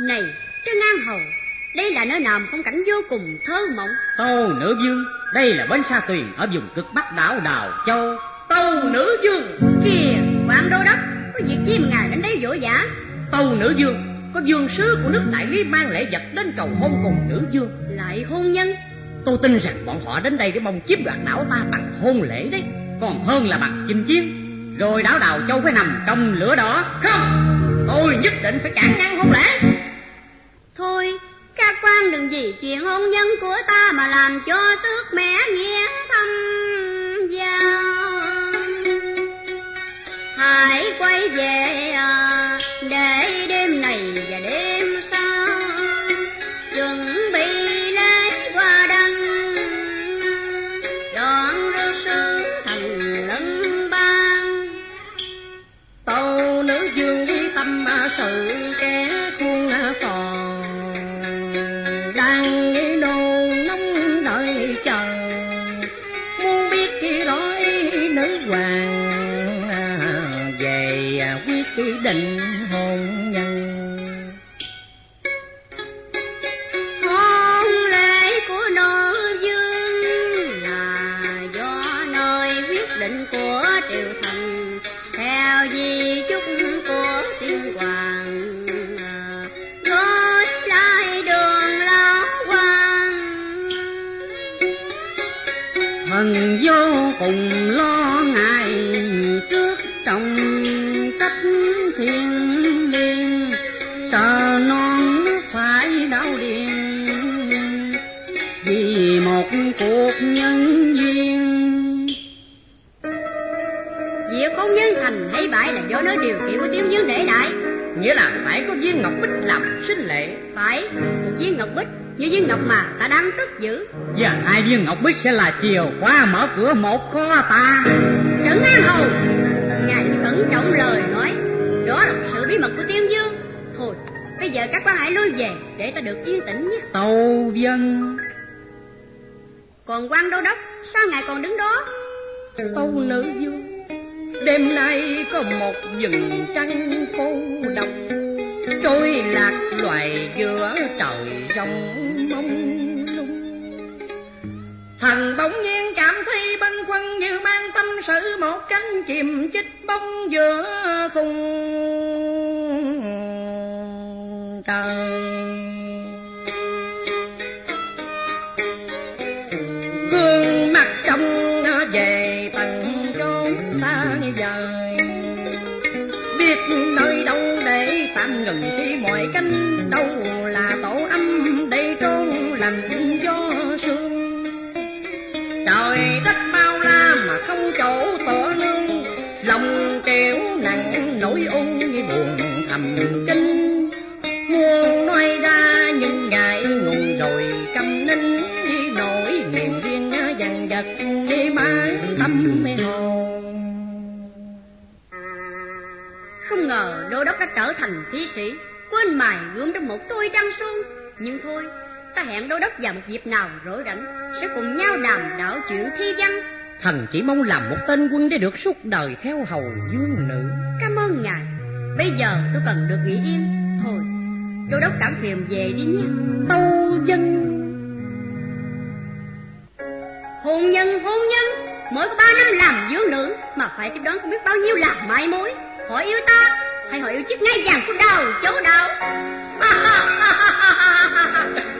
Này, Trân An Hầu, đây là nơi nào phong cảnh vô cùng thơ mộng. Tâu Nữ Dương, đây là bến sa tuyền ở vùng cực bắc đảo Đào Châu. Tâu Nữ Dương. Kìa, quan đô đốc, có việc chi mà ngài đến đây vội vã. Tâu Nữ Dương, có dương sứ của nước đại lý mang lễ vật đến cầu hôn cùng Nữ Dương. Lại hôn nhân? Tôi tin rằng bọn họ đến đây để mong chiếm đoạt đảo ta bằng hôn lễ đấy, còn hơn là bằng chinh chiến. Rồi đảo Đào Châu phải nằm trong lửa đỏ. Không, tôi nhất định phải cản ngăn hôn lễ. Quan đừng vì chuyện hôn nhân của ta mà làm cho sức mẹ nghiến thâm giao. Hãy quay về cuộc nhân duyên. Việc hôn nhân thành hay bại là do nơi điều kiện của tiêu dương để đại. Nghĩa là phải có viên ngọc bích làm sinh lệ. Phải một viên ngọc bích như viên ngọc mà ta đang cất giữ. Và hai viên ngọc bích sẽ là chìa khóa mở cửa một kho tàng. Trấn an hầu ngài cẩn trọng lời nói. Đó là sự bí mật của tiên dương thôi bây giờ các quan hãy lui về để ta được yên tĩnh nhé. Tâu dân còn quan đô đốc, sao ngài còn đứng đó? Ừ. Tâu nữ dương đêm nay có một rừng trăng cô độc. Trôi lạc loài giữa trời rộng mông lung. Thần bỗng nhiên cảm thấy băn khoăn như mang tâm sự một cánh chìm chích bóng giữa khung trời. Nơi đâu để tạm ngừng khi mọi cánh đâu là tổ âm để trốn lành gió sương. Trời đất bao la mà không chỗ tựa đô đốc đã trở thành thi sĩ. Quên mài gươm trong một tôi trăng xuân nhưng thôi ta hẹn đô đốc vào một dịp nào rỗi rảnh sẽ cùng nhau đàm đạo chuyện thi văn. Thần chỉ mong làm một tên quân để được suốt đời theo hầu dương nữ. Cảm ơn ngài. Bây giờ tôi cần được nghỉ yên. Thôi đô đốc cảm phiền về đi nhé. Tâu dân. Hôn nhân hôn nhân. Mới có ba năm làm dương nữ mà phải tiếp đón không biết bao nhiêu là mai mối. Họ yêu ta hay họ yêu chiếc ngai vàng của đầu chỗ đầu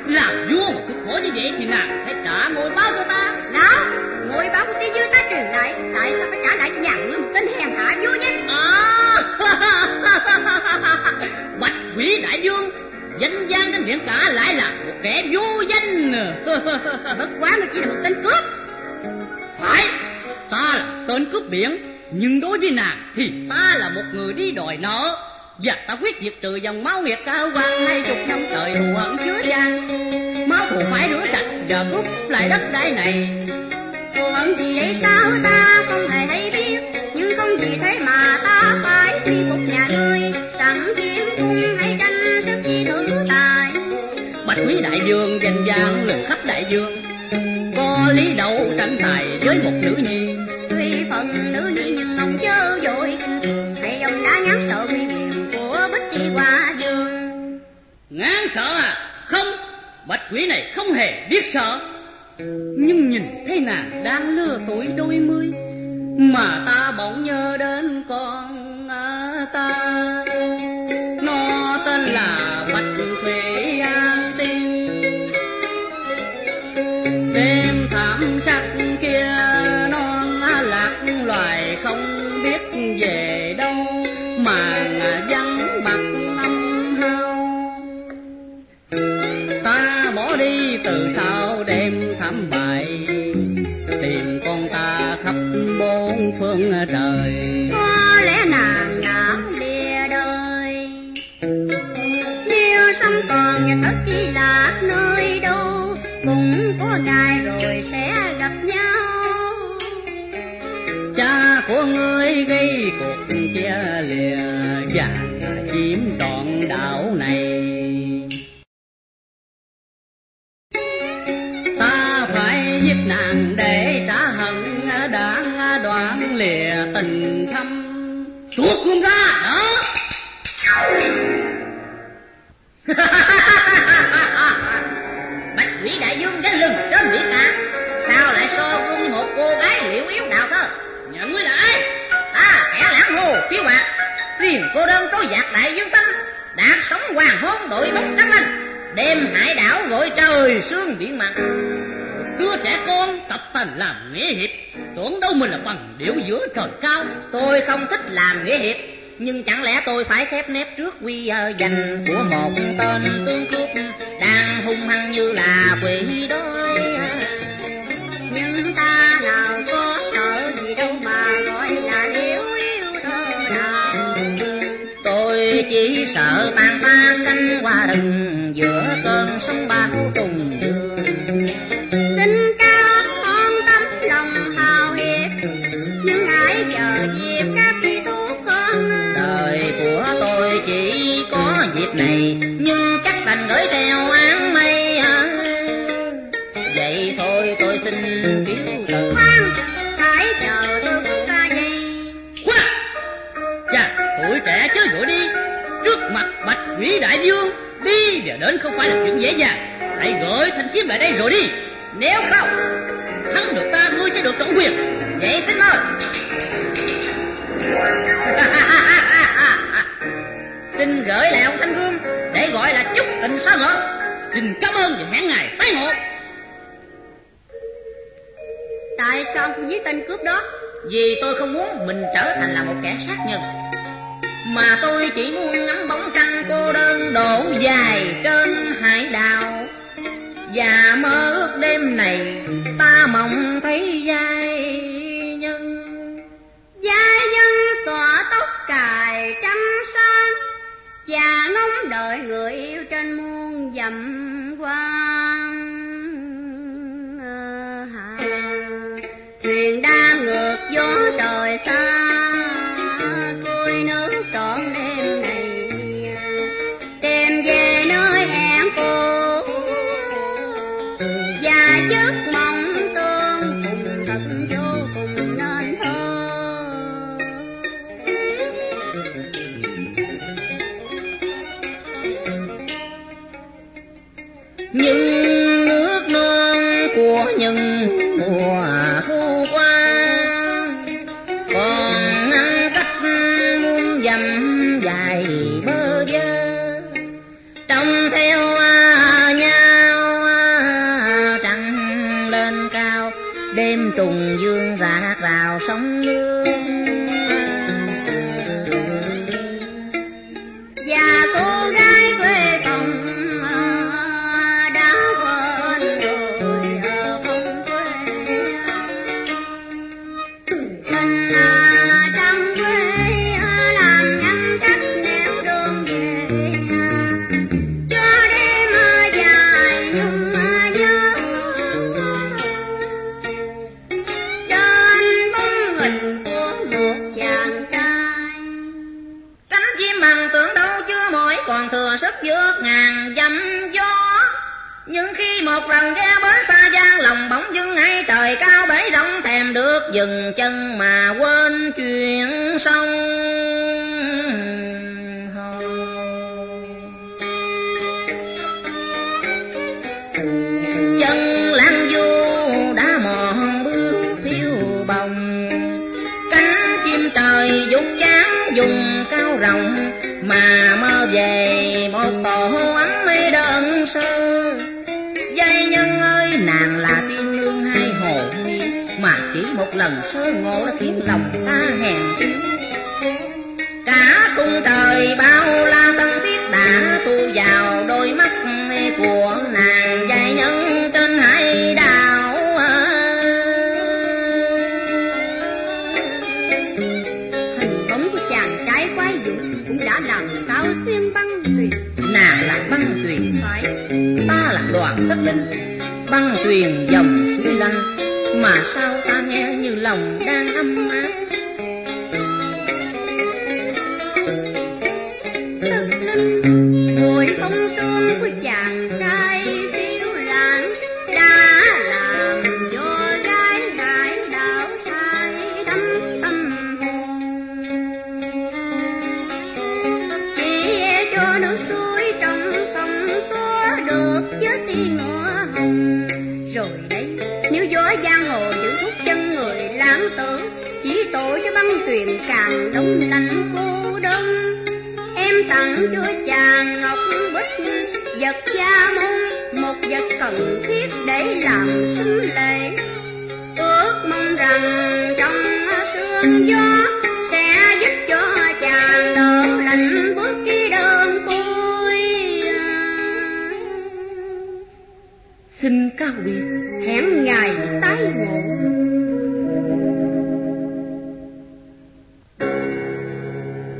làm vua mà cứ khổ như vậy thì nàng phải trả ngôi báo cho ta lão ngôi báo của tiêu dương ta truyền lại tại sao phải trả lại cho nhà ngươi một tên hèn hạ vô danh à, bạch quỷ đại vương danh gian trên hiện cả lại là một kẻ vô danh bất quá mà chỉ là một tên cướp phải ta là tên cướp biển nhưng đối với nàng thì ta là một người đi đòi nợ. Và ta quyết diệt trừ dòng máu nghiệt cao quan hai chục năm trời thù hận chứa gian. Máu thù phải rửa sạch giờ cút lại đất đai này. Thù hận gì vậy sao ta không hề hay biết. Nhưng không vì thế mà ta phải quy phục nhà ngươi sẵn kiếm cung hay tranh sức chi thử tài. Bạch quý đại dương danh vang lừng khắp đại dương có lý đâu tranh tài với một nữ nhi. Tuy phần nữ nhi ngán sợ. À không bạch quỷ này không hề biết sợ. Nhưng nhìn thấy nàng đang lừa tuổi đôi mươi, mà ta bỗng nhớ đến con ta. Từ sau đêm thăm bại tìm con ta khắp bốn phương trời. Có lẽ nàng đã lìa đời. Nếu sống còn nhà tất chỉ là nơi đâu cũng có ngày rồi sẽ gặp nhau. Cha của ngươi gây cuộc chia lìa và bạch quỷ đại dương gánh lưng trên biển cả sao lại so quân một cô gái liệu yếu đào thơ nhận ngươi là ai ta kẻ lãng hồ, phiêu bạc. Thuyền cô đơn trôi dạt đại dương xanh đạt sống hoàng hôn đội bóng trắng anh đêm hải đảo gọi trời sương biển mặn. Đứa trẻ con, tập thành làm nghĩa hiệp. Tưởng đâu mình là bằng điệu giữa trời cao. Tôi không thích làm nghĩa hiệp nhưng chẳng lẽ tôi phải khép nép trước quy giờ danh của một tên tướng cướp đang hung hăng như là quỷ đói? Nhưng ta nào có sợ gì đâu mà gọi là yếu yêu thơ nào. Tôi chỉ sợ tan ta canh qua rừng giữa cơn sóng bao trùng đại dương Đi và đến không phải là chuyện dễ dàng. Hãy gửi thanh kiếm lại đây rồi đi. Nếu không Thắng được ta ngươi sẽ được trọng quyền. Vậy xin mời. Xin gửi lại ông thanh gương để gọi là chúc tình sao ngỡ Xin cảm ơn và hẹn ngày tái ngộ. Tại sao không giết tên cướp đó? Vì tôi không muốn mình trở thành là một kẻ sát nhân mà tôi chỉ muốn ngắm bóng trăng cô đơn đổ dài trên hải đảo. Và mơ ước đêm này ta mộng thấy giai nhân. Giai nhân tỏa tóc cài trăm sang, và ngóng đợi người yêu trên muôn dặm quang à, thuyền đang ngược gió trời xa. Người đây nếu gió giang hồ giữ thuốc chân người lãng tử, chỉ tội cho băng tuyền càng đông lạnh cô đơn. Em tặng cho chàng ngọc bích, vật cha môn, một vật cần thiết để làm sinh lễ. Ước mong rằng trong sương gió biệt hẹn ngày tái ngộ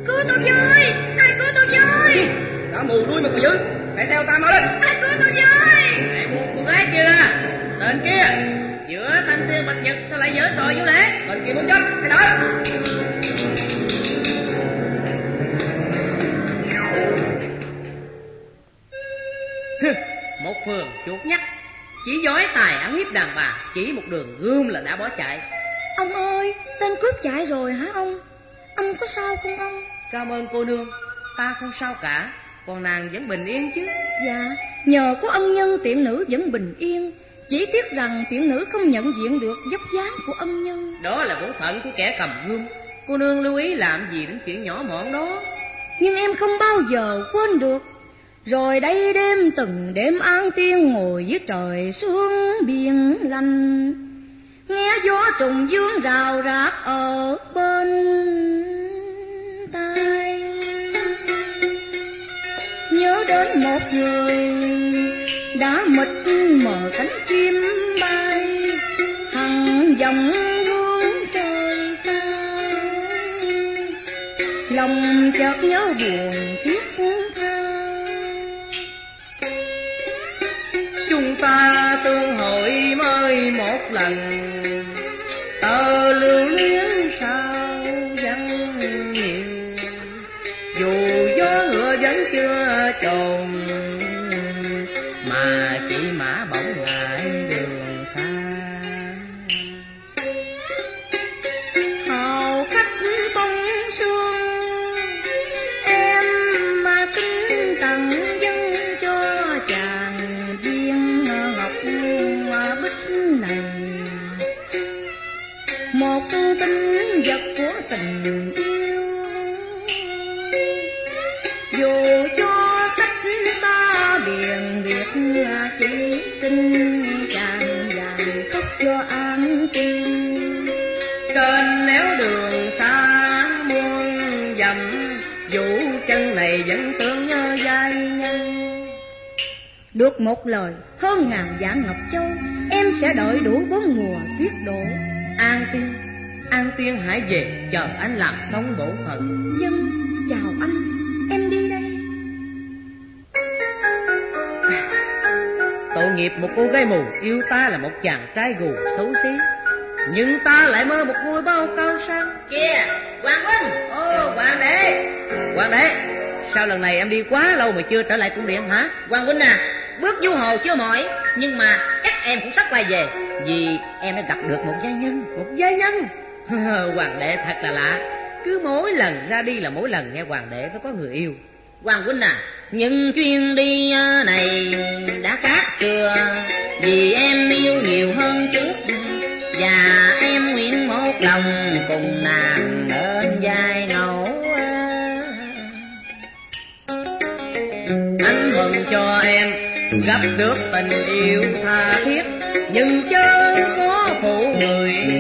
cứu tôi với ai cứu tôi với đã mù đuôi mà còn dữ hãy theo ta mau lên. Ai cứu tôi với hãy buông cô gái chưa tên kia giữa thanh thiên bạch nhật sao lại dở trò vô lễ? Tên kia muốn chết hãy đợi một phường chuột nhắt chỉ giỏi tài ăn hiếp đàn bà chỉ một đường gươm là đã bỏ chạy Ông ơi, tên cướp chạy rồi hả ông? Ông có sao không ông? cảm ơn cô nương ta không sao cả còn nàng vẫn bình yên chứ Dạ, nhờ có ân nhân tiện nữ vẫn bình yên. Chỉ tiếc rằng tiện nữ không nhận diện được dốc dáng của ân nhân. đó là bổn phận của kẻ cầm gươm cô nương lưu ý làm gì đến chuyện nhỏ mọn đó Nhưng em không bao giờ quên được. Rồi đây đêm từng đêm an tiên ngồi dưới trời xuống biển lành. Nghe gió trùng dương rào rạc ở bên tai. Nhớ đến một người đã mịt mờ cánh chim bay, hằng dòng hướng trời xa lòng chợt nhớ buồn thiết ta tương hội mới một lần. Tờ lưu luyến sao vắng nhiều, dù gió ngựa vẫn chưa trồn Được một lời. Hơn ngàn vạn ngọc châu Em sẽ đợi đủ bốn mùa tuyết đổ. An tiên an tiên hãy về chờ anh làm xong bổn phận. Dân chào anh Em đi đây. Tội nghiệp một cô gái mù yêu ta là một chàng trai gù xấu xí. Nhưng ta lại mơ một ngôi bao cao sang. Kìa, Hoàng Huynh! Ô hoàng đế! Hoàng đế sao lần này em đi quá lâu mà chưa trở lại cung điện hả? Hoàng Huynh à du hồ chưa mỏi nhưng mà chắc em cũng sắp quay về vì em đã gặp được một gia nhân. Một gia nhân? Hoàng đệ thật là lạ. Cứ mỗi lần ra đi là mỗi lần nghe hoàng đệ nó có người yêu. Hoàng huynh à những chuyến đi à, này đã khác xưa. Vì em yêu nhiều hơn chút và em nguyện một lòng cùng nàng lên vai ngẫu à. anh mừng cho em gặp được tình yêu tha thiết nhưng chớ có phụ người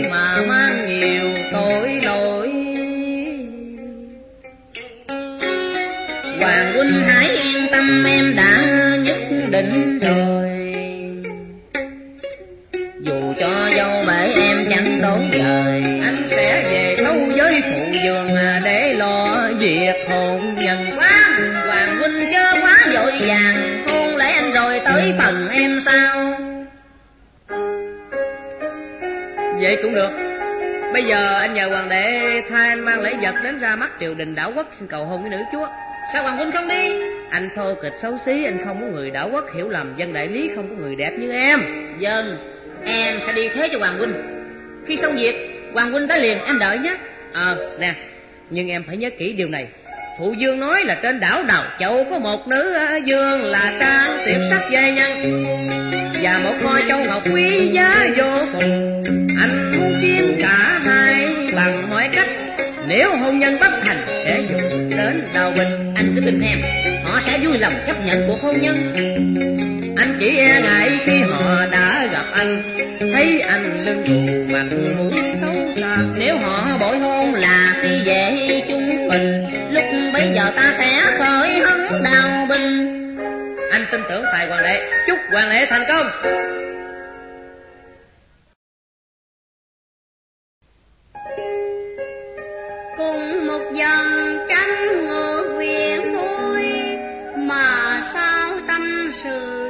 giờ anh nhờ hoàng đệ thay anh mang lễ vật đến ra mắt triều đình đảo quốc xin cầu hôn với nữ chúa. Sao hoàng huynh không đi? Anh thô kịch xấu xí anh không có người đảo quốc hiểu lầm dân đại lý không có người đẹp như em. Dân em sẽ đi thế cho hoàng huynh. Khi xong việc hoàng huynh tới liền em đợi nhé. Ờ nè nhưng em phải nhớ kỹ điều này. Phụ dương nói là trên đảo đào châu có một nữ dương là trang tiểu sắc giai nhân. Và một kho châu ngọc quý giá vô cùng. Anh muốn kiếm cả bằng mọi cách. Nếu hôn nhân bất thành, sẽ dùng đến đào bình. Anh cứ tin em, họ sẽ vui lòng chấp nhận cuộc hôn nhân. Anh chỉ e ngại khi họ đã gặp anh. Thấy anh lưng gù mặt mũi xấu xa. Nếu họ bội hôn là khi về chung mình, lúc bấy giờ ta sẽ khởi hấn đào binh anh tin tưởng tài hoàng đệ chúc hoàng lễ thành công. Dần tránh ngược quyền vui mà sao tâm sự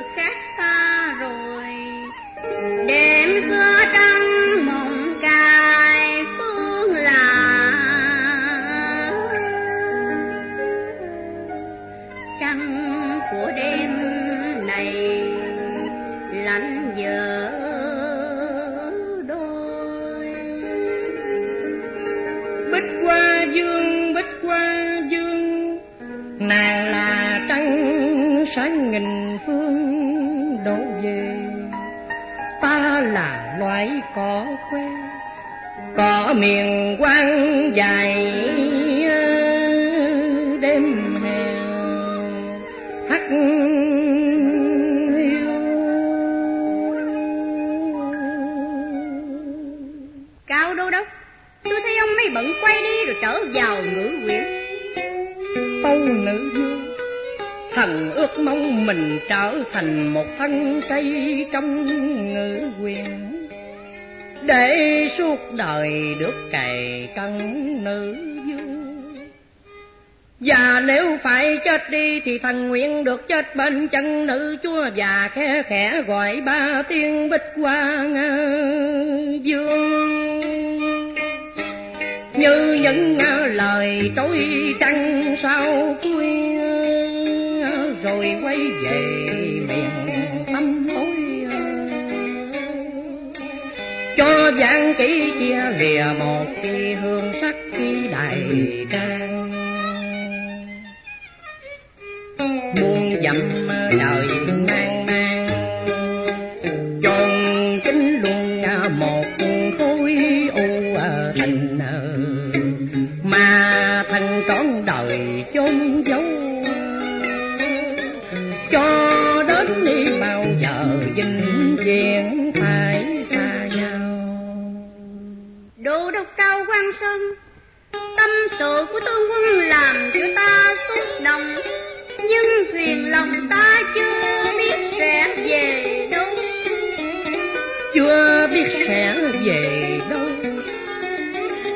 cỏ quê cỏ miền quang dài đêm hè hắt Cao đô đốc Tôi thấy ông mấy bận quay đi rồi trở vào ngữ quyển. Tâu nữ dương thần ước mong mình trở thành một thân cây trong ngữ quyền để suốt đời được cày cân nữ vương. Và nếu phải chết đi thì thành nguyện được chết bên chân nữ chúa và khe khẽ gọi ba tiếng bích hoa vương. Như những lời trôi trăng sau cuối rồi quay về cho vạn kỹ chia lìa một khi hương sắc khi đại trang. Muôn dặm đời mang mang tròn kính luôn một khối u thành mà thành con đời chôn giấu sơn Tâm sự của tướng quân làm cho ta xúc động, Nhưng thuyền lòng ta chưa biết sẽ về đâu. Chưa biết sẽ về đâu.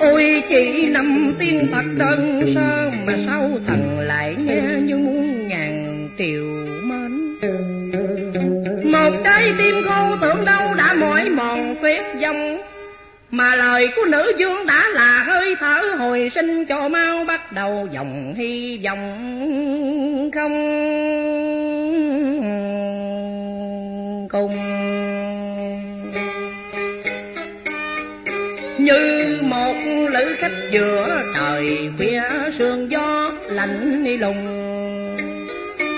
Ôi, chỉ năm tin thật đơn sơ mà sau thần lại nghe như muôn ngàn tiều mến. Một trái tim khô tưởng đâu đã mỏi mòn tuyết dòng mà lời của nữ dương đã là hơi thở hồi sinh cho mau bắt đầu dòng hy vọng không cùng. Như một lữ khách giữa trời khuya sương gió lạnh đi lùng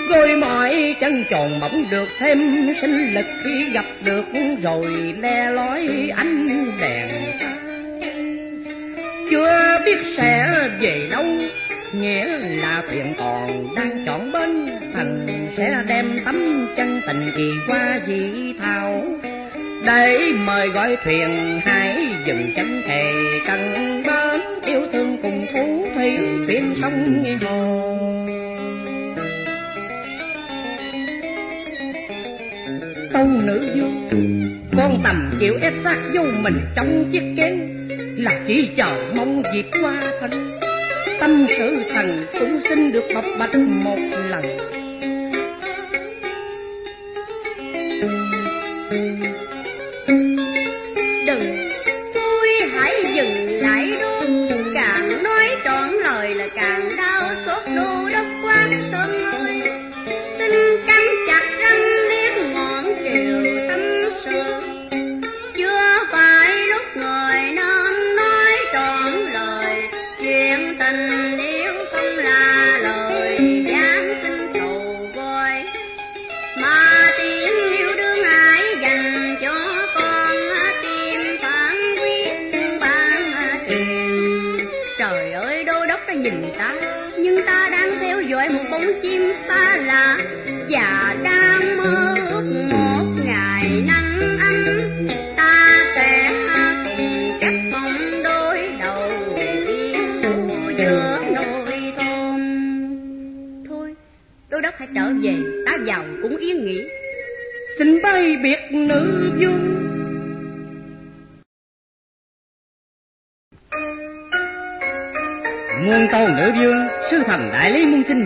gối mỏi chân tròn bỗng được thêm sinh lực khi gặp được rồi le lói ánh đèn. Chưa biết sẽ về đâu nghĩa là thuyền còn đang chọn bên Thần sẽ đem tấm chân tình kỳ qua dị thảo. Để mời gọi thuyền hãy dừng chân thề cần bến yêu thương cùng thú thuyền tuyên sông hồ câu nữ vô. Con tầm chịu ép sát vô mình trong chiếc kén là chỉ chờ mong dịp qua thân. Tâm sự thần cũng xin được bộc bạch một lần.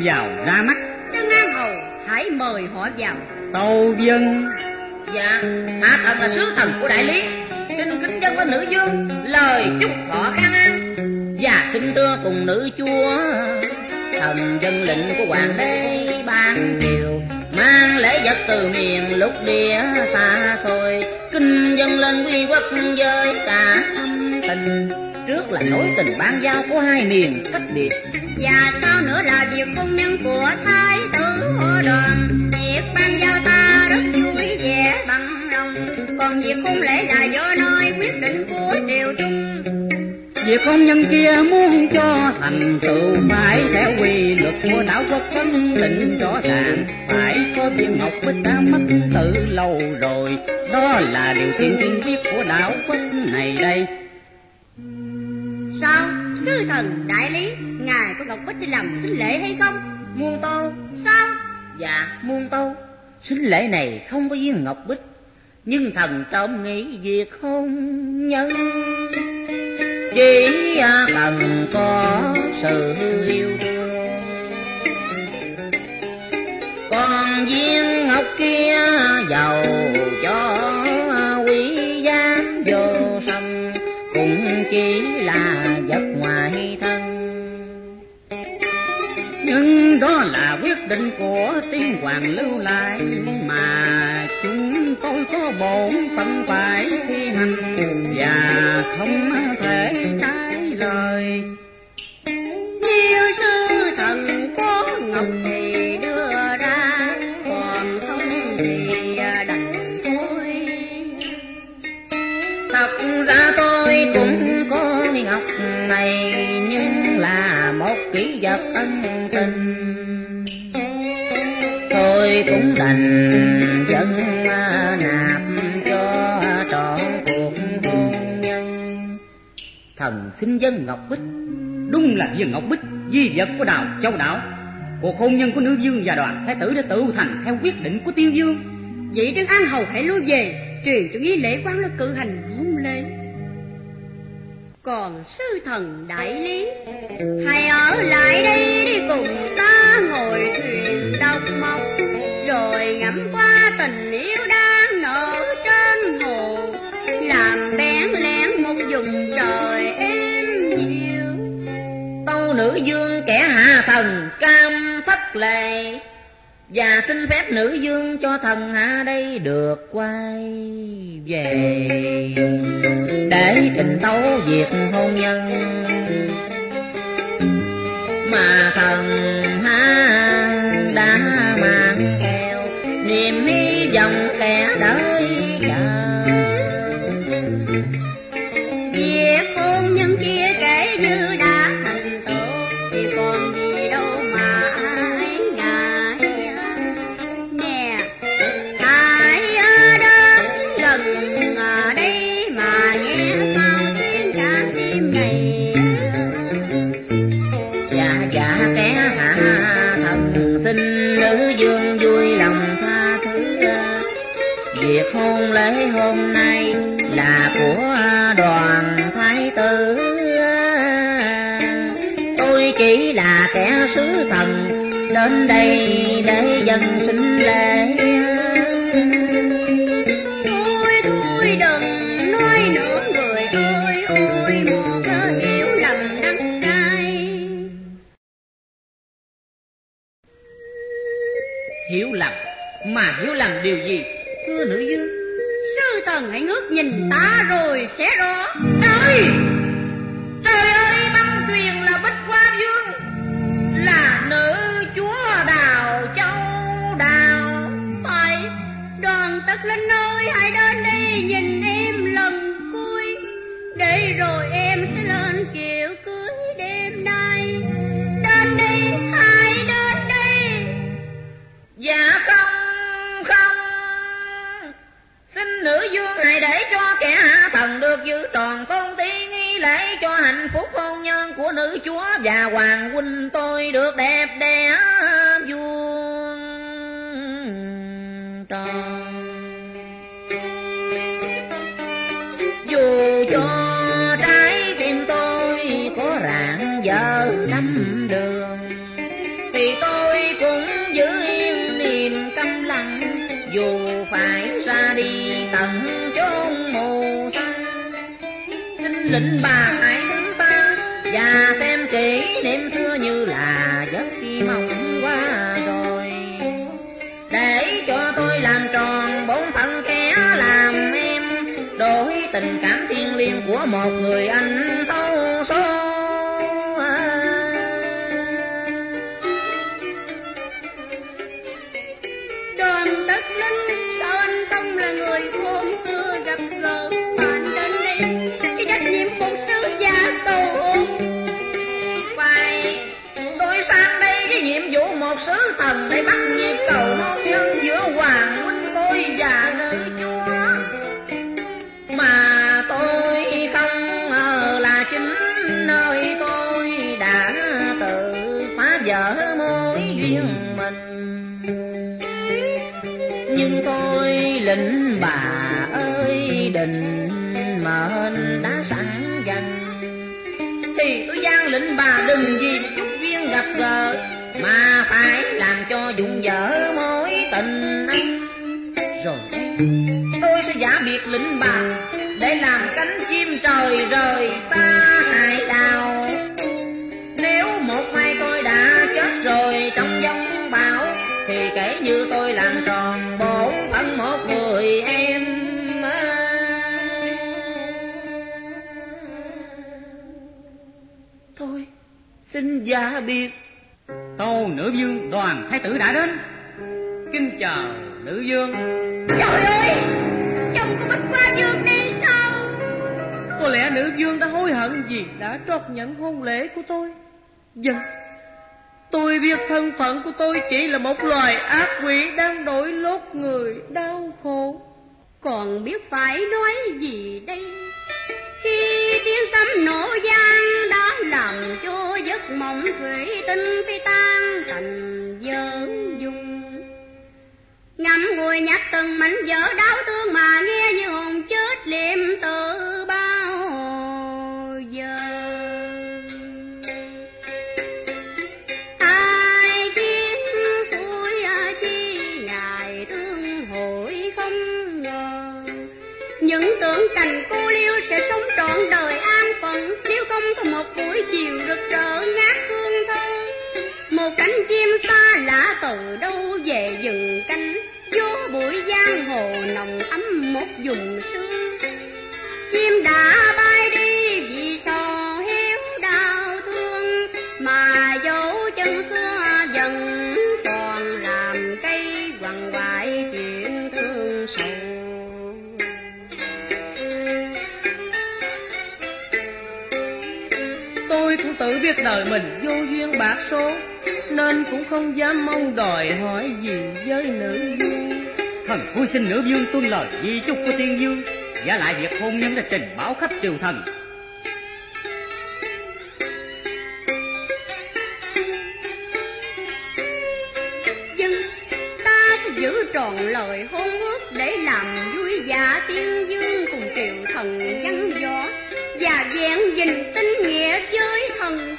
Vào ra mắt. Trương an hầu hãy mời họ vào. Tâu dân Dạ, hạ thần là sứ thần của đại lý. Xin kính dân với nữ dương Lời chúc thọ khang an. Và xin thưa cùng nữ chúa Thần dân lệnh của hoàng đế ban triều Mang lễ vật từ miền lục địa xa xôi. Kinh dân lên quy quốc với cả thâm tình. Trước là nối tình ban giao của hai miền cách biệt và sau nữa là việc hôn nhân của thái tử họ đoàn. Việc ban giao ta rất vui vẻ bằng lòng. Còn việc hôn lễ là do nơi quyết định của triều trung. Việc hôn nhân kia muốn cho thành tựu phải theo quy luật của đạo quốc phân định rõ ràng. Phải có viên ngọc bích đã mất từ lâu rồi. Đó là điều kiện tiên quyết của đạo quốc này đây. Sao? Sư thần đại lý ngài có ngọc bích đi làm sinh lễ hay không? Muôn tô sao? Dạ, muôn tô Sinh lễ này không có viên ngọc bích Nhưng thần trọng nghĩ việc hôn nhân. Chỉ à, cần có sự yêu thương Còn viên ngọc kia giàu cho quý giám vô nhưng đó là quyết định của tiên hoàng lưu lại mà chúng tôi có bổn phận phải thi hành và không thể trái lời Nếu sư thần có ngọc thì đưa ra, còn không thì đành thôi. Thật ra tôi cũng có ngọc này chỉ vật ân tình. Tôi cũng đành dân nạp cho trọn cuộc hôn nhân. Thần xin dân ngọc bích đúng là dân ngọc bích di vật của đào châu đảo. Cuộc hôn nhân của nữ dương và đoàn thái tử đã tự thành theo quyết định của tiên dương vậy trấn an hầu hãy lui về, truyền cho nghi lễ quan là cử hành hôn lễ. Còn sư thần đại lý, hãy ở lại đây đi cùng ta ngồi thuyền độc mộc, rồi ngắm qua tình yêu đang nở trên hồ, làm bén lén một vùng trời êm dịu. Tâu nữ dương kẻ hạ thần cam thất lệ. Và xin phép nữ dương cho thần hạ đây được quay về. Để tình tấu việc hôn nhân Mà thần ha đã mang theo Niềm hy vọng kẻ đời. Đến đây để dân sinh lễ. Hiểu lầm mà hiểu lầm điều gì? Thưa nữ dương sư thần hãy ngước nhìn ta rồi sẽ rõ đoàn tất linh ơi hãy đến đi nhìn em lần cuối. Để rồi em sẽ lên chiều cưới đêm nay. Đến đi, hãy đến đi. dạ không không. Xin nữ dương hãy để cho kẻ hạ thần được giữ tròn tôn ti nghi lễ cho hạnh phúc hôn nhân của nữ chúa và hoàng huynh tôi được đẹp đẽ. Lĩnh lệnh bà hãy đứng ta và xem kỹ đêm xưa như là giấc khi mộng qua rồi. Để cho tôi làm tròn bổn phận kẻ làm em, đổi tình cảm thiêng liêng của một người anh thôi sứ thần tây bắt nhi cầu hôn nhân giữa hoàng huynh tôi và nữ chúa. Mà tôi không ngờ là chính nơi tôi đã tự phá vỡ mối duyên mình. Nhưng tôi lệnh bà ơi định mệnh đã sẵn dành thì tôi gian lệnh bà đừng vì chút duyên gặp gỡ dụng vỡ mối tình. Anh rồi. Tôi sẽ giả biệt lệnh bà để làm cánh chim trời rời xa hải đảo. Nếu một mai tôi đã chết rồi trong giông bão thì kể như tôi làm tròn bổn phận một người em thôi xin giả biệt tâu nữ dương đoàn thái tử đã đến. Kính chào nữ dương trời ơi chồng của bích hoa dương đây sao? Có lẽ nữ dương đã hối hận vì đã trót nhận hôn lễ của tôi. Dân Tôi biết thân phận của tôi chỉ là một loài ác quỷ đang đổi lốt người đau khổ. Còn biết phải nói gì đây? Khi tiếng sấm nổ vang, đó làm cho giấc mộng thủy tinh phi tan, thành dở dung ngắm ngùi nhặt từng mảnh vỡ đau thương mà nghe như hồn chết liệm từ bao giờ. Ai chi hội không ngờ. Những tưởng cành cô liêu sẽ sống trọn đời không có một buổi chiều rực rỡ ngát hương thơ một cánh chim xa lạ từ đâu về rừng canh vô buổi giang hồ nồng ấm một vùng sương chim đã bay đi vì sao? Biết đời mình vô duyên bạc số Nên cũng không dám mong đòi hỏi gì với nữ dương thần vui xin nữ dương tuân lời di chúc của tiên dương giả lại việc hôn nhân đã trình báo khắp triều thần. Dân giữ trọn lời hôn ước để làm vui dạ tiên dương cùng triệu thần văn võ và vẹn gìn tinh nghĩa với thần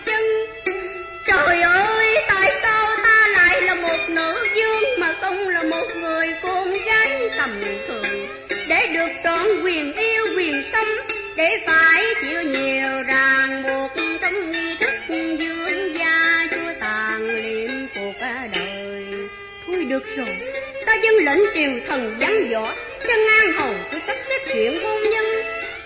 để phải chịu nhiều ràng buộc trong nghi thức dương gia chúa tàn liệm cuộc đời. Thôi được rồi, ta dân lệnh triều thần dám võ chân an hầu cứ sắp xếp chuyện hôn nhân.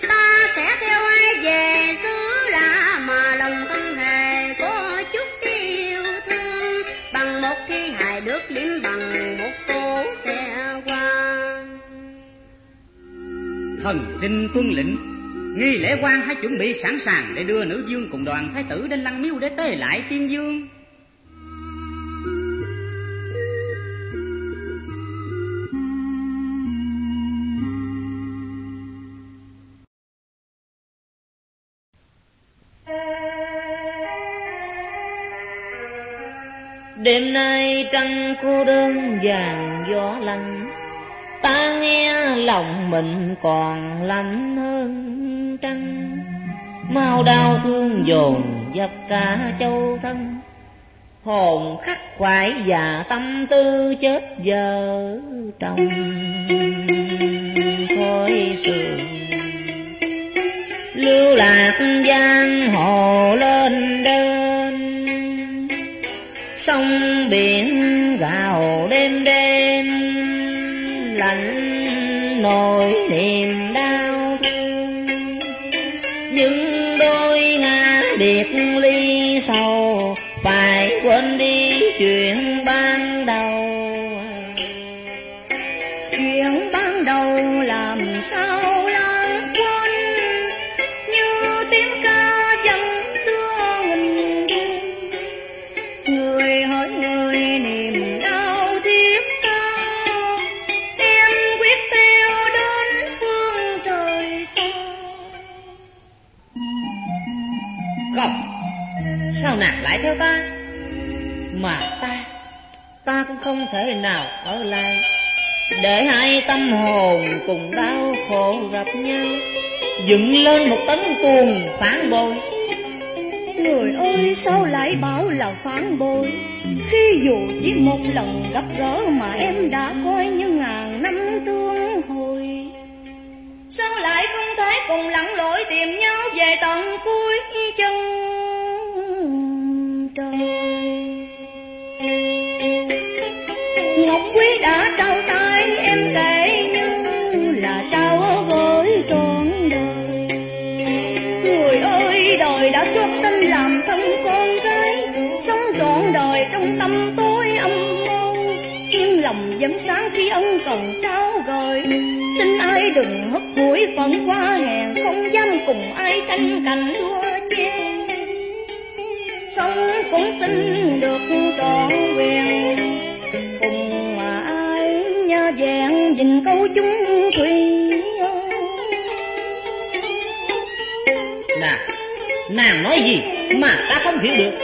Ta sẽ theo ai về, xứ lạ mà lòng không hề có chút yêu thương. Bằng một thi hài được liếm bằng một cô xe qua thần xin tuân lệnh nghi lễ quan hãy chuẩn bị sẵn sàng để đưa nữ dương cùng đoàn thái tử đến lăng miếu để tế lại tiên dương Đêm nay trăng cô đơn vàng gió lạnh, Ta nghe lòng mình còn lạnh hơn Mau đau thương dồn dập cả châu thân. Hồn khắc khoải và tâm tư chết giờ trong khói sương Lưu lạc giang hồ lên đơn Sông biển gào đêm đêm, lạnh nỗi niềm không thể nào ở lại. Để hai tâm hồn cùng đau khổ gặp nhau dựng lên một tấn tuồng phản bội. Người ơi sao lại bảo là phản bội? Khi dù chỉ một lần gặp gỡ mà em đã coi như ngàn năm tương hồi. Sao lại không thể cùng lặn lội tìm nhau về tận cuối chân Đã trao tay, em kể như là trao với trọn đời. Người ơi, đời đã chốt sinh làm thân con gái. Sống trọn đời trong tâm tối âm mưu. Nhưng lòng vẫn sáng khi ông cần trao gửi. Xin ai đừng hất mũi phận qua hèn Không dám cùng ai tranh cành đua chen. Sống cũng xin được trọn quyền vẹn dình câu chung thủy nàng nàng nói gì mà ta không hiểu được?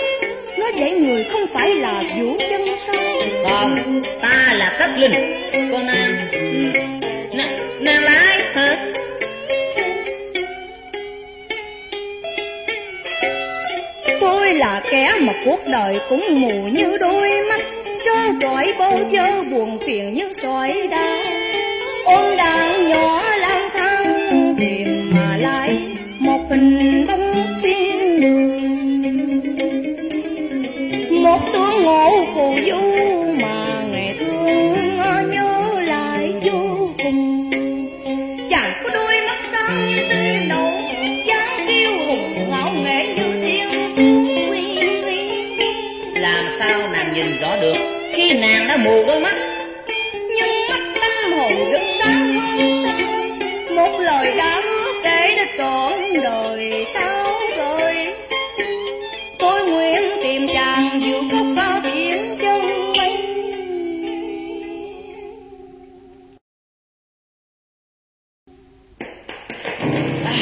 Nói vậy người không phải là vũ chân sao còn ta là tất linh còn nàng. Nàng, nàng là ai hả Tôi là kẻ mà cuộc đời cũng mù như đôi mắt Đói bao giờ buồn phiền như sói đá Ôn đàn nhỏ lang thang tìm mà lại Một hình mù đôi mắt. Nhưng mắt tâm hồn rất sáng hơn sao một lời đã hứa kể đã trọn đời sao rồi. Tôi nguyện tìm chàng dù khúc bao biển chân mây à,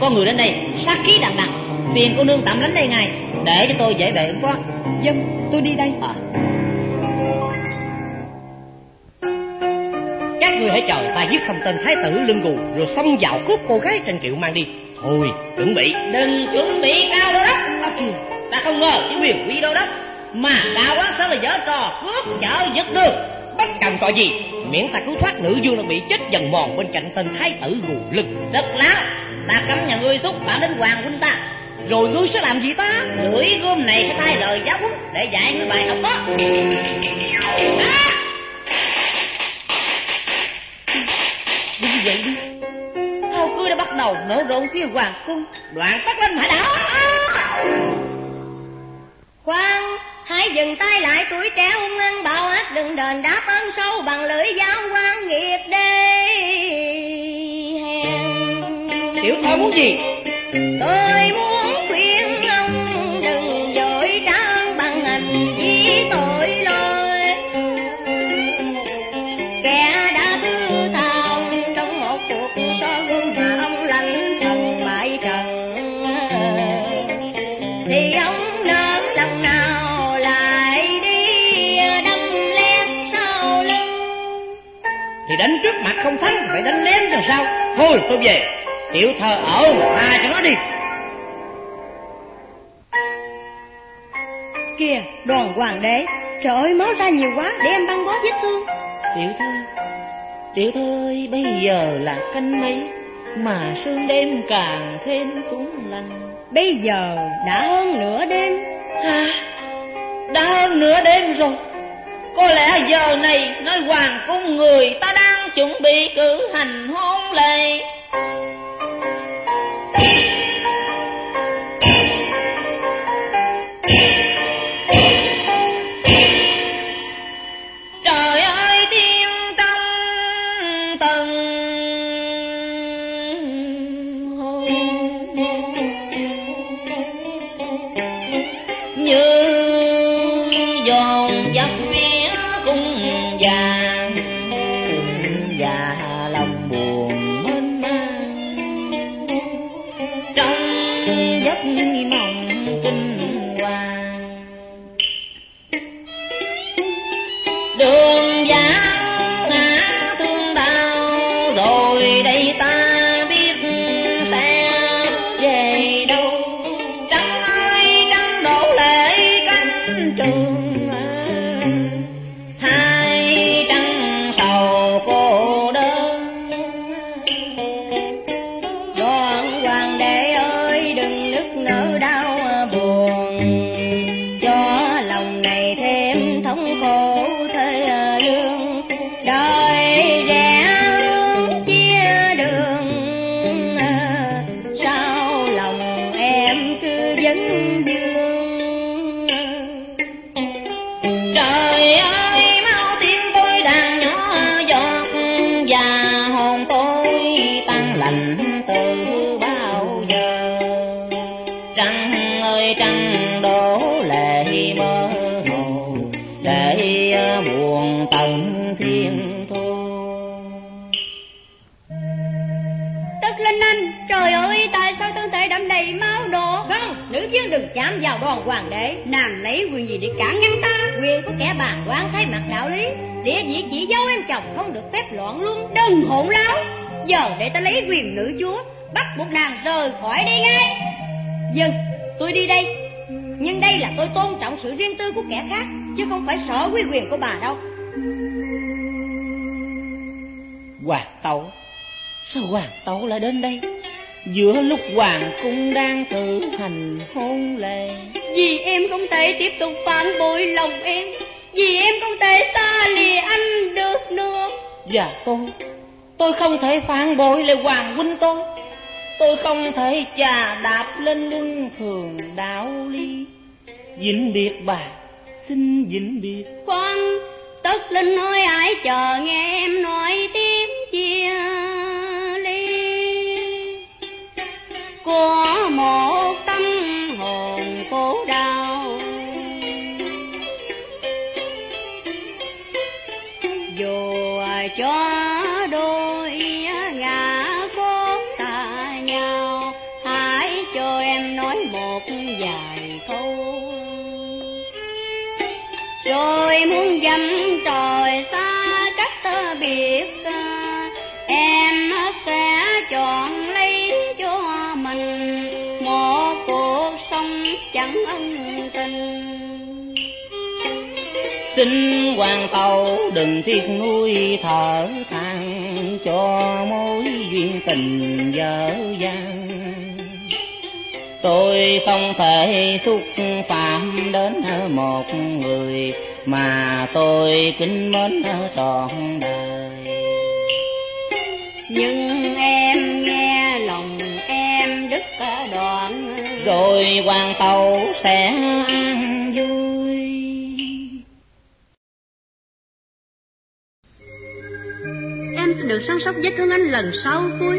có người đến đây sát khí đằng đằng. Phiền cô nương tạm lánh đây ngài để cho tôi dễ bề ứng phó. Xong tên thái tử lưng gù rồi xông vào cướp cô gái trên kiệu mang đi. Thôi chuẩn bị. Đừng chuẩn bị cao đâu đó à, ta không ngờ với quyền quý đâu đó. Mà cao quán sơn là dở trò cướp chở giật đường bất cần trò gì? Miễn ta cứu thoát nữ dương đã bị chết dần mòn bên cạnh tên thái tử gù lưng rất láo. Ta cấm nhà ngươi xúc phạm đến hoàng huynh ta. Rồi ngươi sẽ làm gì ta? Lưỡi gươm này sẽ thay lời giáo huấn để dạy ngươi bài học đó. À! Đi vậy đi. Thao cưới đã bắt đầu nở rộn phía hoàng cung. Đoạn tắt lên hải đảo. Khoan hãy dừng tay lại tuổi trẻ hung hăng bạo ác đừng đền đáp ơn sâu bằng lưỡi dao quan nghiệt đê hèn tiểu thơ muốn gì? Tôi mặt không thắng thì phải đánh lén làm sao? Thôi tôi về. Tiểu thơ ở tha cho nó đi. Kìa đoàn hoàng đế. Trời ơi máu ra nhiều quá để em băng bó vết thương. Tiểu thơ tiểu thơ ơi bây giờ là canh mấy? Mà sương đêm càng thêm xuống lạnh bây giờ đã hơn nửa đêm. À, đã hơn nửa đêm rồi. Có lẽ giờ này nơi hoàng cung người ta đang chuẩn bị cử hành hôn lễ. Của bà đâu. hoàng tẩu sao hoàng tẩu lại đến đây? Giữa lúc hoàng cung đang cử hành hôn lễ. Vì em không thể tiếp tục phản bội lòng em. Vì em không thể xa lìa anh được nữa. Và tôi tôi không thể phản bội lại hoàng huynh tôi. Tôi không thể chà đạp lên luân thường đạo lý. Vĩnh biệt bà xin vĩnh biệt. Khoan, tất linh ơi ai chờ nghe em nói tiếng chia ly? Của một tâm hồn cố đau. Dù cho tôi muốn dâm trời xa cách biệt em sẽ chọn lấy cho mình. Một cuộc sống chẳng ân tình. Xin hoàng tàu đừng tiếc nuôi thở than cho mối duyên tình dở dang tôi không thể xúc phạm đến một người mà tôi kính mến trọn đời. Nhưng em nghe lòng em đứt đoạn. Rồi hoàng tàu sẽ an vui. Em sẽ được săn sóc vết thương anh lần sau vui.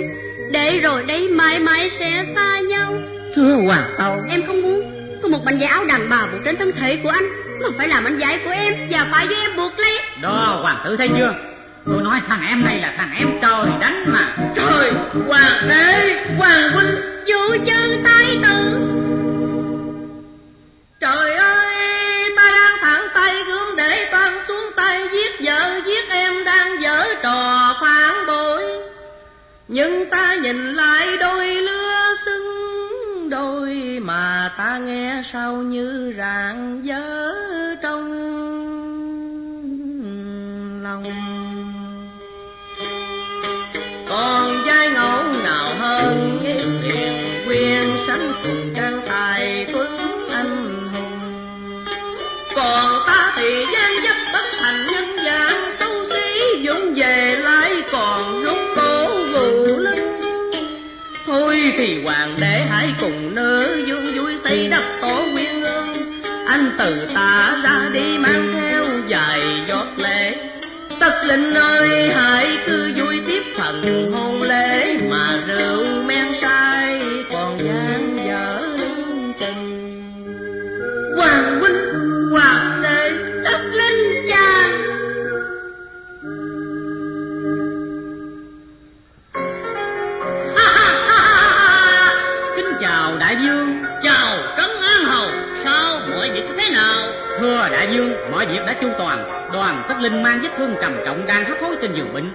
Để rồi đây mãi mãi sẽ xa nhau thưa hoàng tàu em không muốn. Có một mảnh giải áo đàn bà buộc trên thân thể của anh mà phải là mảnh giải của em và phải do em buộc lấy đó hoàng tử thấy chưa? Tôi nói thằng em này là thằng em trời đánh mà. Trời hoàng đế anh từ việc đã chu toàn đoàn tất linh mang vết thương trầm trọng đang hấp hối trên giường bệnh.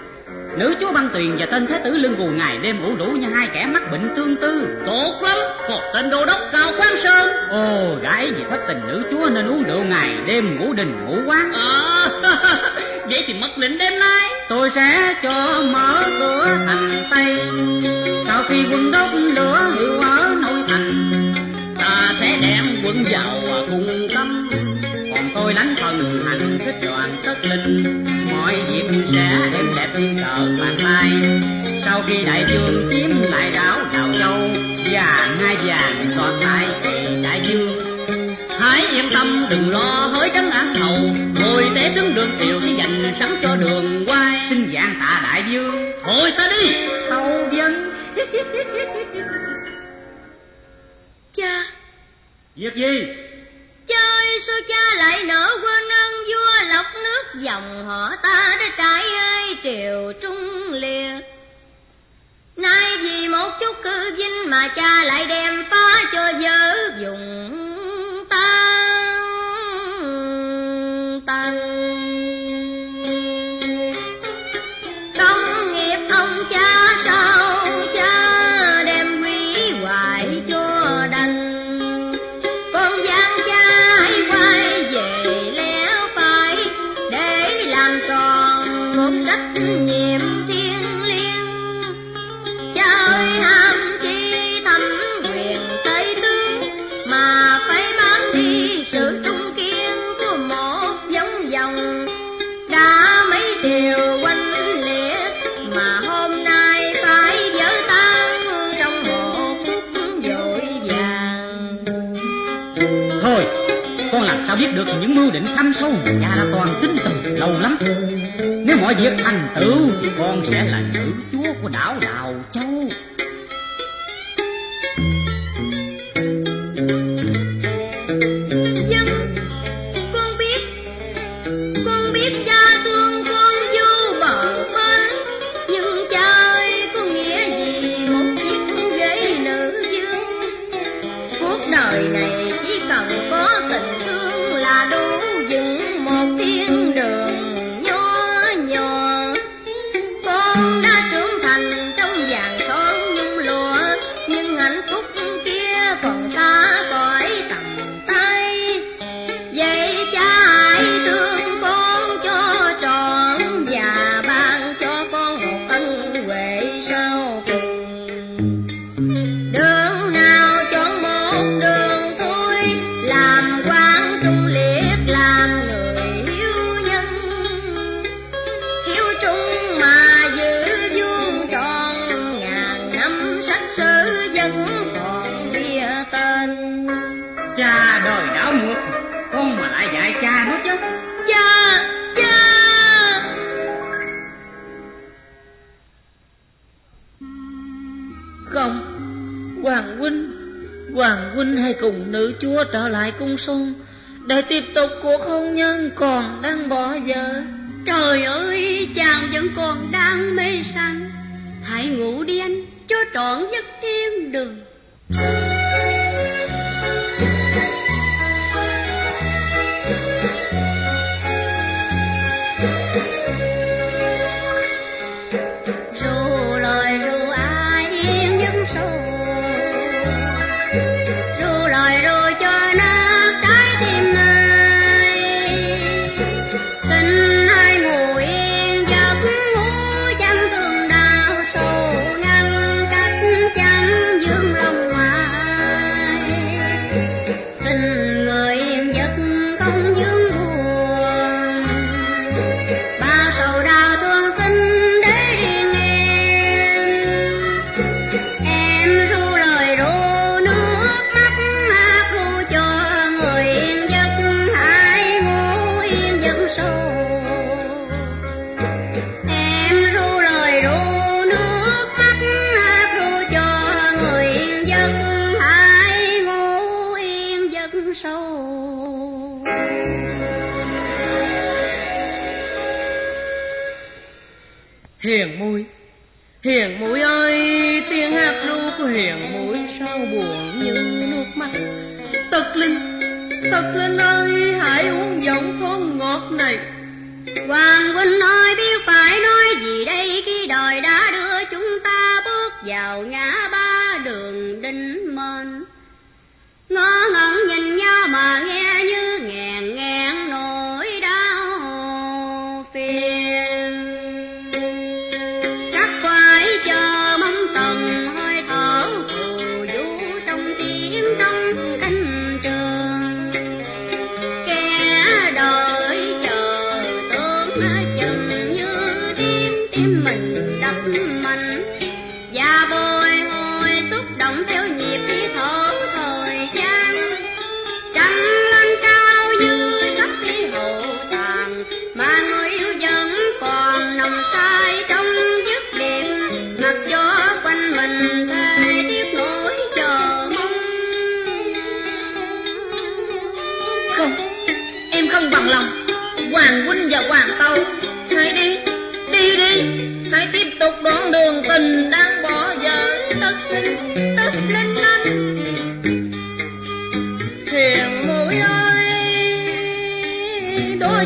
Nữ chúa băng tuyền và tên thế tử lưng gù ngày đêm ủ rũ như hai kẻ mắc bệnh tương tư. Tốt lắm một tên đô đốc cao quan sơn. Ồ gái vì thất tình nữ chúa nên uống rượu ngày đêm ngủ đình ngủ quán. À, vậy thì mất lệnh đêm nay. Tôi sẽ cho mở cửa thành tây sau khi quân đốt lửa hiệu ở nội thành ta sẽ đem quân vào cùng tâm. còn tôi đánh phần hành thích đoàn tất linh. Mọi việc sẽ êm đẹp như cờ bàn tay. Sau khi đại vương chiếm lại đảo đào châu và ngai vàng còn lại thì đại vương. Hãy yên tâm đừng lo hối trấn an hầu ngồi tế tướng đường kiều sẽ dành sẵn cho đường quay xin dạng tạ đại vương. Thôi ta đi. Tâu dân cha. Việc gì chơi sao cha lại nỡ quên ơn vua lọc nước, dòng họ ta đã trải hai triều trung liệt nay vì một chút cư vinh mà cha lại đem phá cho dở dùng được những mưu định thâm sâu. Và cha toàn tính từ lâu lắm. Nếu mọi việc thành tựu, con sẽ là nữ chúa của đảo đào châu. Dân, con trở lại cung sung để tiếp tục cuộc hôn nhân còn đang bỏ dở. Trời ơi, chàng vẫn còn đang mê săn. Hãy ngủ đi anh, cho trọn giấc thiên đường.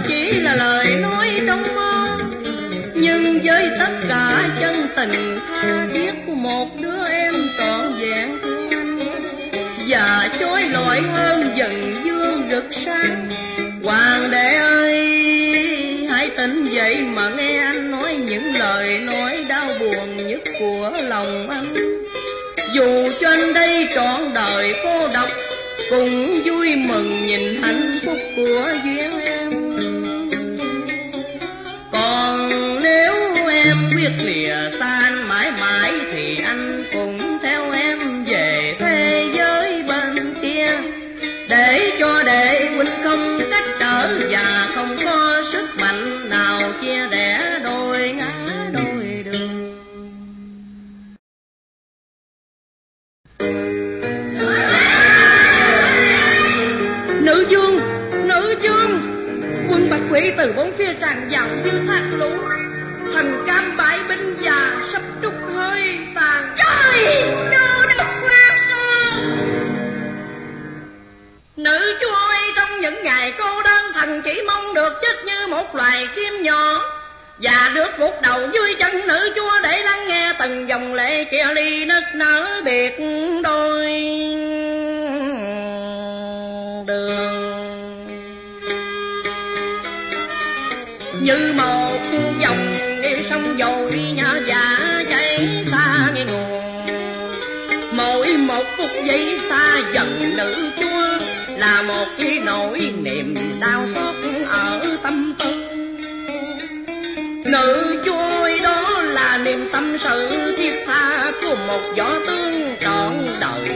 chỉ là lời nói trong mơ. Nhưng với tất cả chân tình tha thiết của một đứa em trọn vẹn anh và chối lọi hơn dần dương rực sáng. Hoàng đế ơi, hãy tỉnh dậy mà nghe anh nói những lời nói đau buồn nhất của lòng anh. Dù cho anh đây trọn đời cô độc, cùng vui mừng nhìn hạnh phúc của duyên 灭三 sự thiết tha của một võ tướng trọn đời.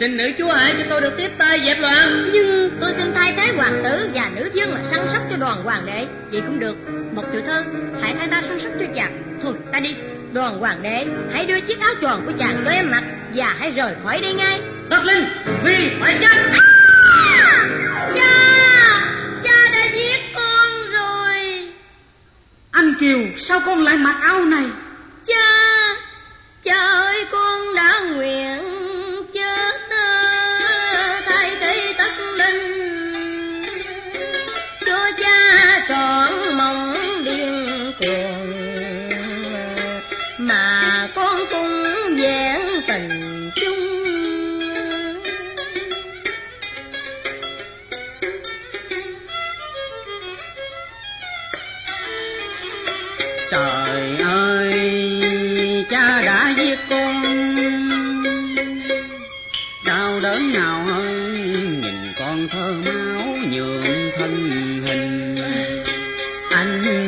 Xin nữ chúa hãy cho tôi được tiếp tay dẹp loạn. Nhưng tôi xin thay thế hoàng tử và nữ dương là săn sóc cho đoàn hoàng đệ vậy cũng được. Một tiểu thơ hãy thay ta săn sóc cho chàng. Thôi ta đi. Đoàn hoàng đệ hãy đưa chiếc áo tròn của chàng cho em mặc và hãy rời khỏi đây ngay. Tất linh vì phải chết. À! cha! Cha đã giết con rồi. Anh kiều sao con lại mặc áo này? Cha! Cha ơi con đã nguyện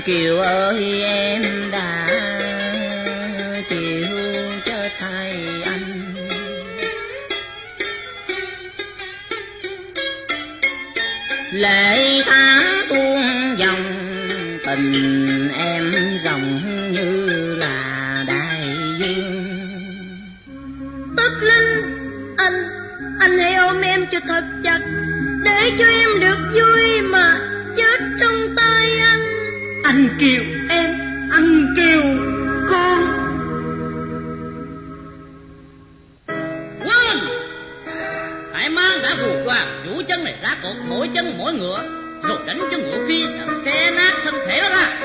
chiều kiều ơi em đã chịu cho thay anh. Lệ tháng tuôn dòng tình anh kiều em anh kiều con quân! Hãy mang cả phù đoàn vũ chân này ra cột mỗi chân mỗi ngựa rồi đánh cho ngựa phi làm xe nát thân thể nó ra.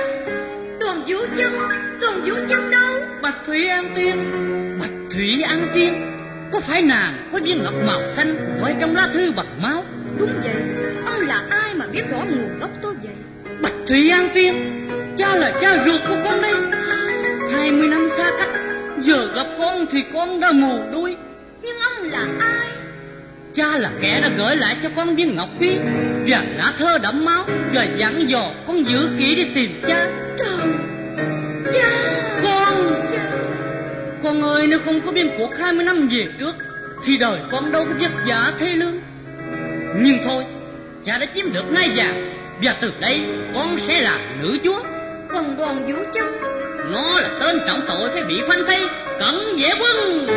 Đoàn vũ chân đoàn vũ chân đâu? Bạch thủy an tiên bạch thủy an tiên có phải nàng có viên ngọc màu xanh gói trong lá thư bằng máu? Đúng vậy ông là ai mà biết rõ nguồn gốc tôi vậy? Bạch thủy an tiên là cha ruột của con đây. Hai mươi năm xa cách giờ gặp con thì con đã mù đuôi nhưng ông là ai? Cha là kẻ đã gửi lại cho con viên ngọc quý và lá thơ đẫm máu và dặn dò con giữ kỹ đi tìm cha. Trời cha con! cha. Con ơi nếu không có biên cuộc hai mươi năm về trước thì đời con đâu có vất vả thế lương. Nhưng thôi cha đã chiếm được ngai vàng và từ đây con sẽ là nữ chúa còn đoàn vũ chân nó là tên trọng tội phải bị phanh thây cẩn dễ quân.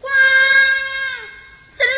Quan, xin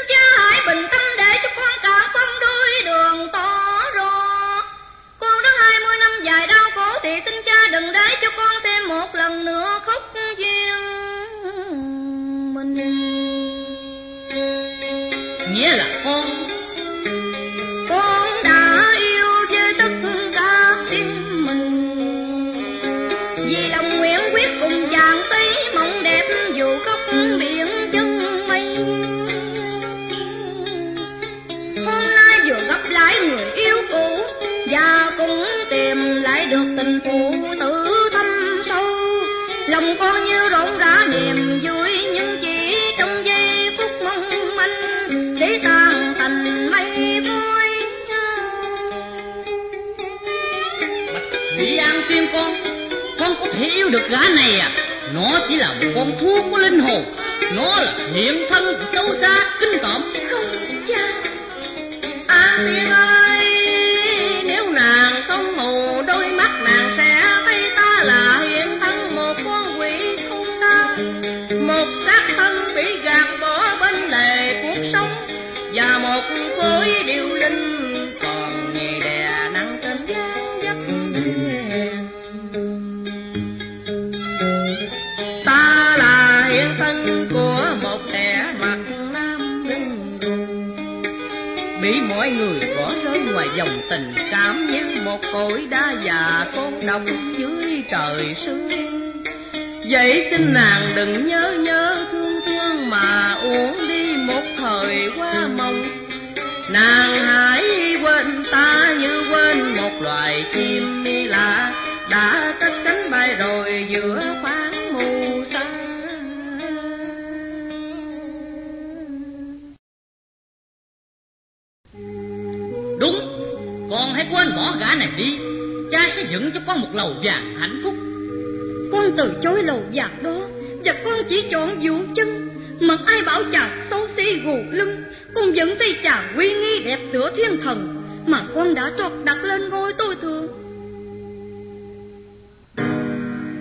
Vẫn thấy chàng uy nghi đẹp tựa thiên thần Mà con đã trót đặt lên ngôi tôi thương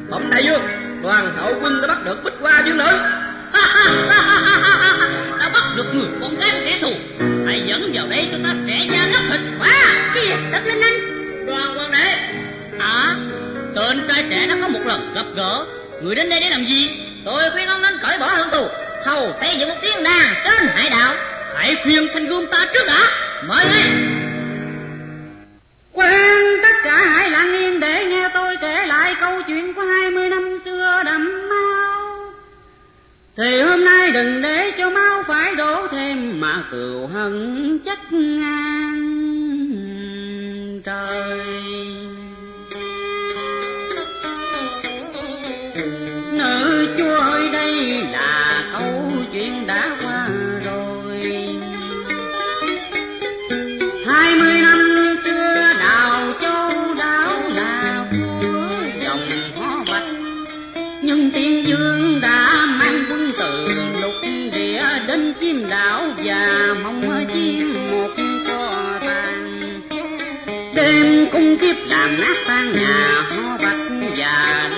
Bẩm đại vương Đoàn hậu quân đã bắt được bích hoa dương nữ. Đã bắt được người con gái của kẻ thù. Hãy dẫn vào đây cho ta sẽ ra lóc thịt quá kìa đất lên anh. Đoàn quan đệ à tên trai trẻ đã có một lần gặp gỡ. Người đến đây để làm gì? Tôi khuyên ông nên cởi bỏ hận thù hầu xây dựng một thiên đàng trên hải đảo hãy khuyên thanh gươm ta trước đã. Mời lên quan tất cả hãy lặng yên để nghe tôi kể lại câu chuyện của hai mươi năm xưa đậm mau. Thì hôm nay đừng để cho máu phải đổ thêm mà cừu hận chắc ngang trời. Nữ chúa ơi, đây là câu chuyện đã qua. Dương đã mang quân từ lục địa đến chim đảo và mong chim một cho tàn. Đêm cung kiếp làm nát tan nhà ho bạch và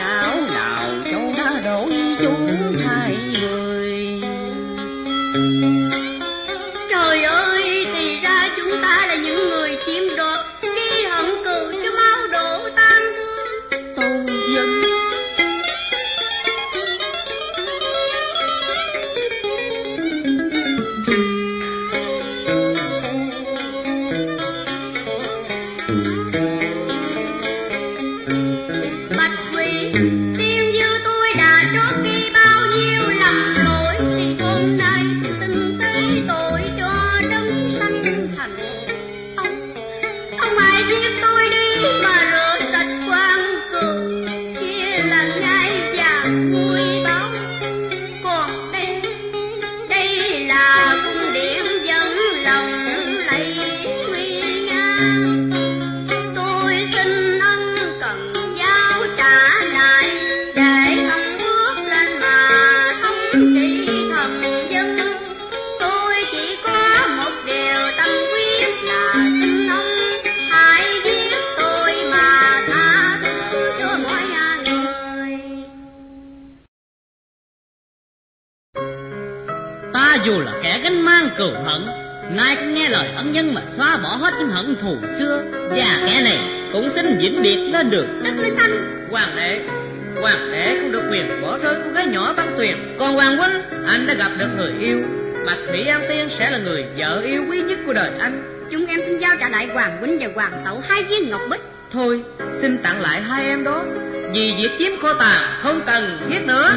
vì việc chiếm kho tàng không cần thiết nữa.